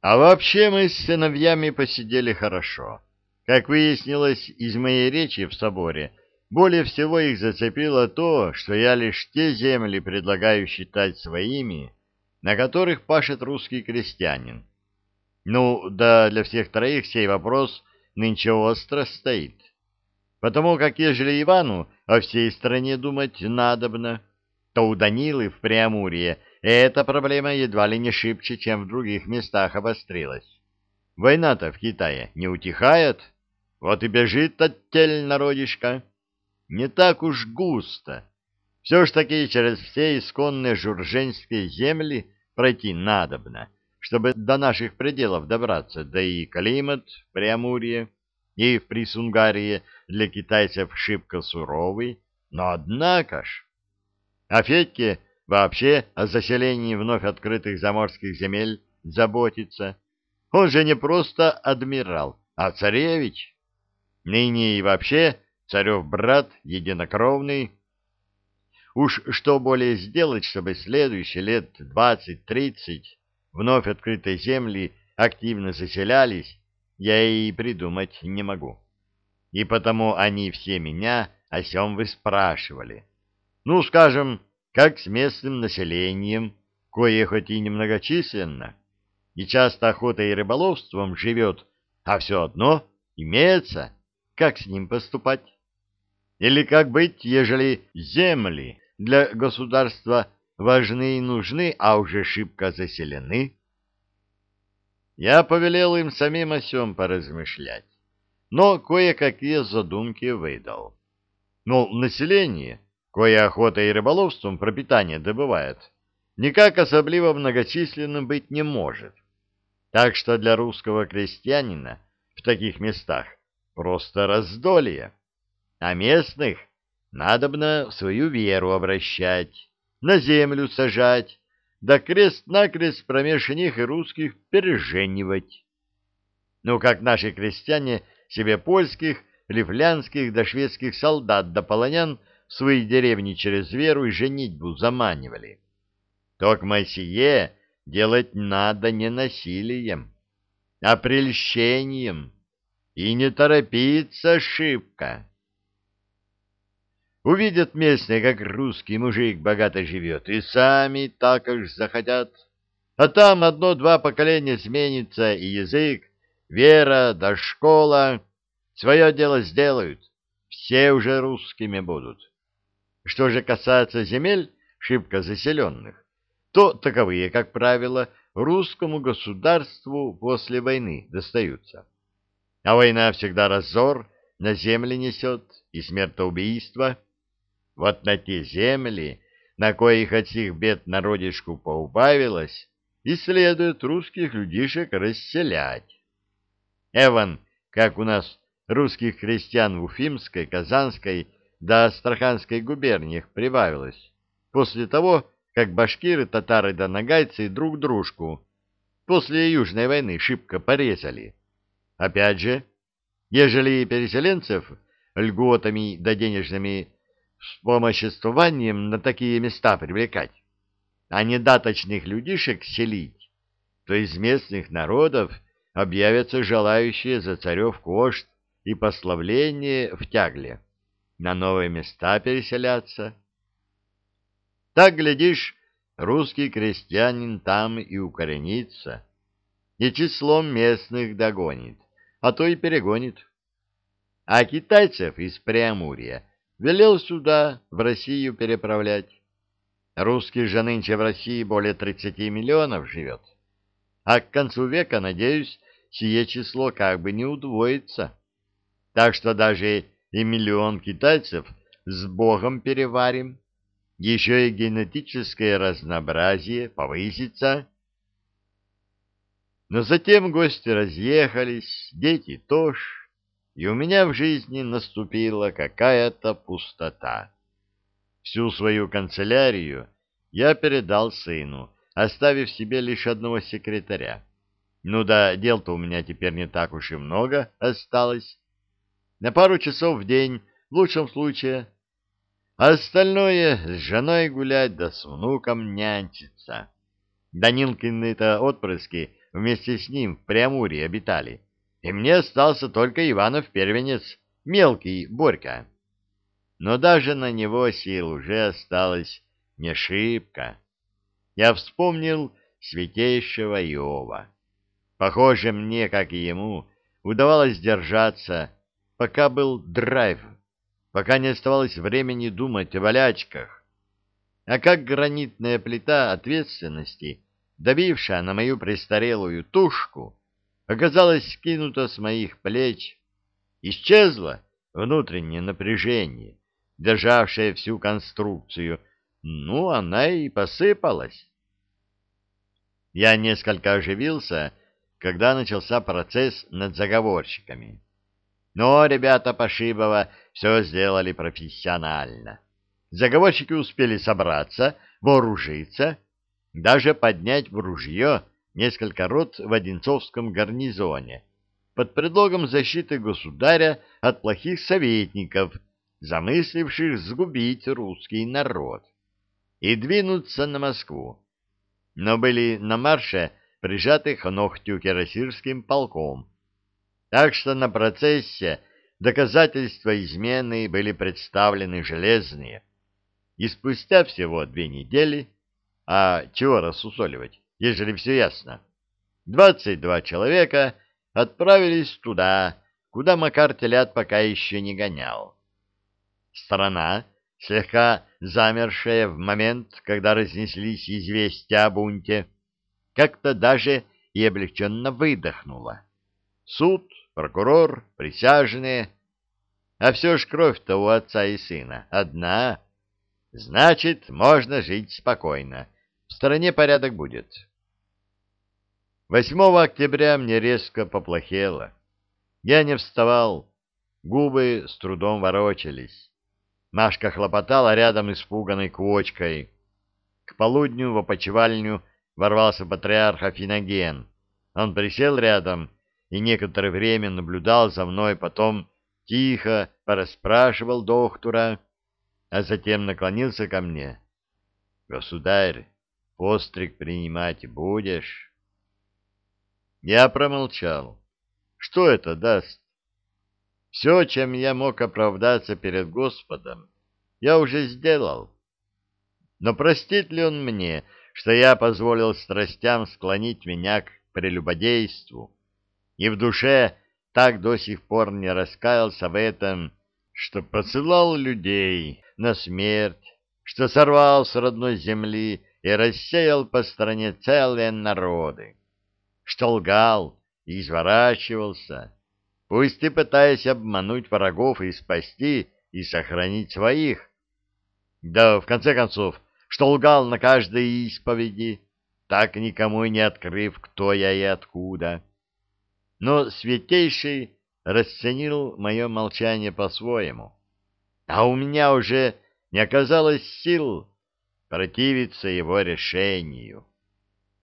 А вообще мы с сыновьями посидели хорошо. Как выяснилось из моей речи в соборе, более всего их зацепило то, что я лишь те земли предлагаю считать своими, на которых пашет русский крестьянин. Ну, да для всех троих сей вопрос нынче остро стоит. Потому как ежели Ивану о всей стране думать надобно, то у Данилы в Преамурье эта проблема едва ли не шибче, чем в других местах обострилась. Война-то в Китае не утихает, вот и бежит оттель народишка. Не так уж густо. Все ж таки через все исконные журженские земли пройти надобно, чтобы до наших пределов добраться, да и климат в Преамурье и в Присунгарии для китайцев шибко суровый, но однако ж... А Федьке вообще о заселении вновь открытых заморских земель заботится. Он же не просто адмирал, а царевич. Ныне и вообще царев брат единокровный. Уж что более сделать, чтобы следующие лет двадцать-тридцать вновь открытые земли активно заселялись, я и придумать не могу. И потому они все меня о сем выспрашивали. Ну, скажем, как с местным населением, кое хоть и немногочисленно, и часто охотой и рыболовством живет, а все одно имеется, как с ним поступать? Или как быть, ежели земли для государства важны и нужны, а уже шибко заселены? Я повелел им самим о сем поразмышлять, но кое-какие задумки выдал. Ну, население кое охотой и рыболовством пропитание добывает, никак особливо многочисленным быть не может. Так что для русского крестьянина в таких местах просто раздолье, а местных надобно в свою веру обращать, на землю сажать, да крест-накрест промеж них и русских переженивать. Ну, как наши крестьяне себе польских, лифлянских да шведских солдат да полонян в свои деревни через веру и женитьбу заманивали. Токмо сие делать надо не насилием, а прельщением, и не торопиться шибко. Увидят местные, как русский мужик богато живет, и сами так уж захотят. А там одно-два поколения сменится, и язык, вера да школа свое дело сделают, все уже русскими будут. Что же касается земель, шибко заселенных, то таковые, как правило, русскому государству после войны достаются. А война всегда разор на земли несет и смертоубийство. Вот на те земли, на коих от сих бед народишку поубавилось, и следует русских людишек расселять. Эван, как у нас русских крестьян в Уфимской, Казанской до Астраханской губерниях прибавилось, после того, как башкиры, татары да нагайцы друг дружку после Южной войны шибко порезали. Опять же, ежели переселенцев льготами да денежными вспомоществованием на такие места привлекать, а не даточных людишек селить, то из местных народов объявятся желающие за царев кошт и пославление в тягле на новые места переселяться. Так, глядишь, русский крестьянин там и укоренится, и числом местных догонит, а то и перегонит. А китайцев из Преамурья велел сюда, в Россию, переправлять. Русских же нынче в России более 30 миллионов живет. А к концу века, надеюсь, сие число как бы не удвоится. Так что даже и миллион китайцев с Богом переварим, еще и генетическое разнообразие повысится. Но затем гости разъехались, дети тоже, и у меня в жизни наступила какая-то пустота. Всю свою канцелярию я передал сыну, оставив себе лишь одного секретаря. Ну да, дел-то у меня теперь не так уж и много осталось на пару часов в день, в лучшем случае. А остальное с женой гулять да с внуком нянчиться. Данилкины-то отпрыски вместе с ним в Преамуре обитали, и мне остался только Иванов первенец, мелкий Борька. Но даже на него сил уже осталось не шибко. Я вспомнил святейшего Иова. Похоже, мне, как и ему, удавалось держаться, пока был драйв, пока не оставалось времени думать о болячках. А как гранитная плита ответственности, давившая на мою престарелую тушку, оказалась скинута с моих плеч, исчезло внутреннее напряжение, державшее всю конструкцию, ну, она и посыпалась. Я несколько оживился, когда начался процесс над заговорщиками. Но ребята Пошибова все сделали профессионально. Заговорщики успели собраться, вооружиться, даже поднять в ружье несколько рот в Одинцовском гарнизоне под предлогом защиты государя от плохих советников, замысливших сгубить русский народ, и двинуться на Москву. Но были на марше прижаты к ногтю полком. Так что на процессе доказательства измены были представлены железные. И спустя всего две недели, а чего рассусоливать, ежели все ясно, двадцать два человека отправились туда, куда Макар телят пока еще не гонял. Страна, слегка замершая в момент, когда разнеслись известия о бунте, как-то даже и облегченно выдохнула. Суд, прокурор, присяжные. А все ж кровь-то у отца и сына одна. Значит, можно жить спокойно. В стране порядок будет. 8 октября мне резко поплохело. Я не вставал, губы с трудом ворочались. Машка хлопотала рядом испуганной квочкой. К полудню в опочивальню ворвался патриарх Афиноген. Он присел рядом и некоторое время наблюдал за мной, потом тихо порасспрашивал доктора, а затем наклонился ко мне. — Государь, постриг принимать будешь? Я промолчал. Что это даст? Все, чем я мог оправдаться перед Господом, я уже сделал. Но простит ли он мне, что я позволил страстям склонить меня к прелюбодейству, и в душе так до сих пор не раскаялся в этом, что посылал людей на смерть, что сорвал с родной земли и рассеял по стране целые народы, что лгал и изворачивался, пусть и пытаясь обмануть врагов и спасти и сохранить своих. Да, в конце концов, что лгал на каждой исповеди, так никому и не открыв, кто я и откуда. Но Святейший расценил мое молчание по-своему, а у меня уже не оказалось сил противиться его решению.